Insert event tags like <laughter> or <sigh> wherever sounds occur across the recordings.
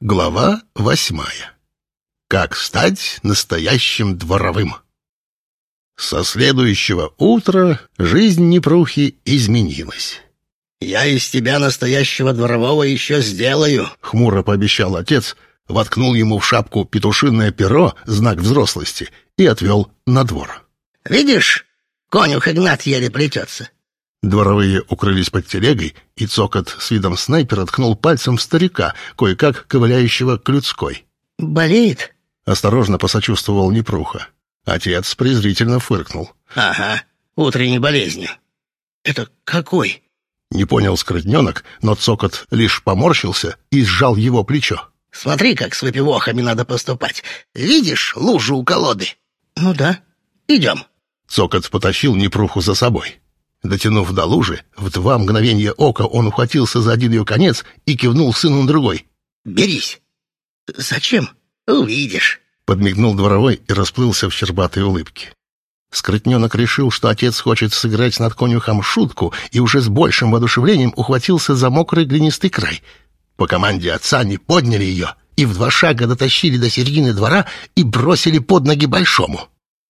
Глава восьмая. Как стать настоящим дворовым? Со следующего утра жизнь Непрухи изменилась. «Я из тебя настоящего дворового еще сделаю», — хмуро пообещал отец, воткнул ему в шапку петушиное перо, знак взрослости, и отвел на двор. «Видишь, конюх Игнат еле плетется. Дворовые укрылись под телегой, и цокот с видом снайпера ткнул пальцем в старика, кое-как ковыляющего к людской. «Болеет?» — осторожно посочувствовал Непруха. Отец презрительно фыркнул. «Ага, утренней болезнью. Это какой?» Не понял скрытненок, но цокот лишь поморщился и сжал его плечо. «Смотри, как с выпивохами надо поступать. Видишь лужу у колоды?» «Ну да. Идем». Цокот потащил Непруху за собой. Дотянув до лужи, в два мгновения ока он ухватился за один ее конец и кивнул сыну на другой. «Берись!» «Зачем?» «Увидишь!» Подмигнул дворовой и расплылся в щербатой улыбке. Скрытненок решил, что отец хочет сыграть над конюхом шутку, и уже с большим воодушевлением ухватился за мокрый глинистый край. По команде отца они подняли ее и в два шага дотащили до середины двора и бросили под ноги большому.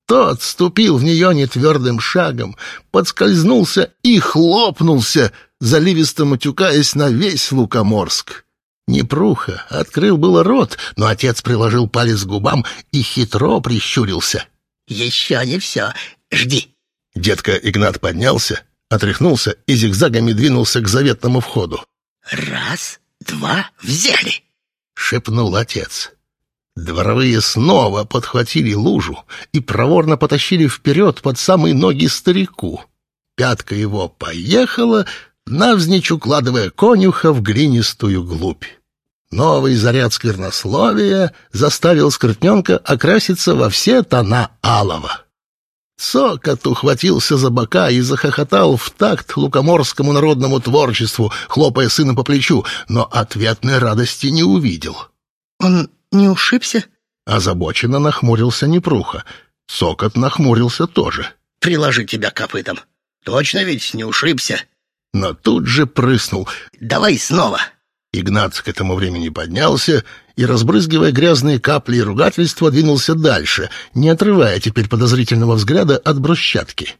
Тот ступил в нее нетвердым шагом, подскользнулся и хлопнулся, заливисто матюкаясь на весь Лукоморск. Непруха открыл было рот, но отец приложил палец к губам и хитро прищурился. «Еще не все. Жди». Детка Игнат поднялся, отряхнулся и зигзагами двинулся к заветному входу. «Раз, два, взяли!» — шепнул отец. Дворовые снова подхватили лужу и проворно потащили вперед под самые ноги старику. Пятка его поехала, навзничь укладывая конюха в глинистую глубь. Новый заряд сквернословия заставил скрытненка окраситься во все тона алого. Цокот ухватился за бока и захохотал в такт лукоморскому народному творчеству, хлопая сына по плечу, но ответной радости не увидел. «Он не ушибся?» Озабоченно нахмурился Непруха. Сокот нахмурился тоже. «Приложи тебя копытом. Точно ведь не ушибся?» Но тут же прыснул. «Давай снова!» Игнат к этому времени поднялся и, разбрызгивая грязные капли и ругательства, двинулся дальше, не отрывая теперь подозрительного взгляда от брусчатки.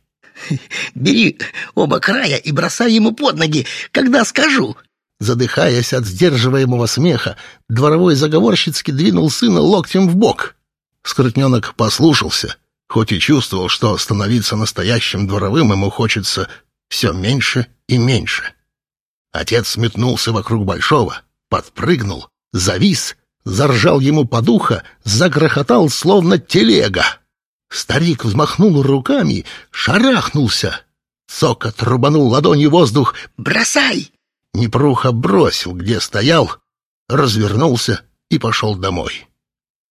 «Бери оба края и бросай ему под ноги, когда скажу!» Задыхаясь от сдерживаемого смеха, дворовой заговорщицки двинул сына локтем в бок. Скрытненок послушался, хоть и чувствовал, что становиться настоящим дворовым ему хочется все меньше и меньше. Отец метнулся вокруг Большого, подпрыгнул, завис, заржал ему под ухо, загрохотал, словно телега. Старик взмахнул руками, шарахнулся. Сокот рубанул ладонью воздух. «Бросай!» Непруха бросил, где стоял, развернулся и пошел домой.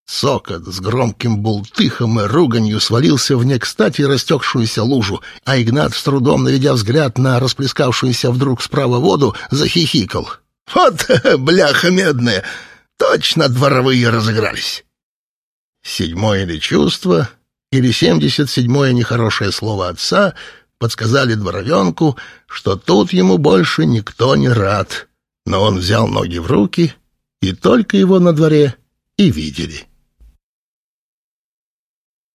Сокот с громким бултыхом и руганью свалился в не кстати растекшуюся лужу, а Игнат, с трудом наведя взгляд на расплескавшуюся вдруг справа воду, захихикал. «Вот <laughs> бляха медная! Точно дворовые разыгрались!» Седьмое ли чувство, или семьдесят седьмое нехорошее слово отца подсказали дворовенку, что тут ему больше никто не рад. Но он взял ноги в руки, и только его на дворе и видели.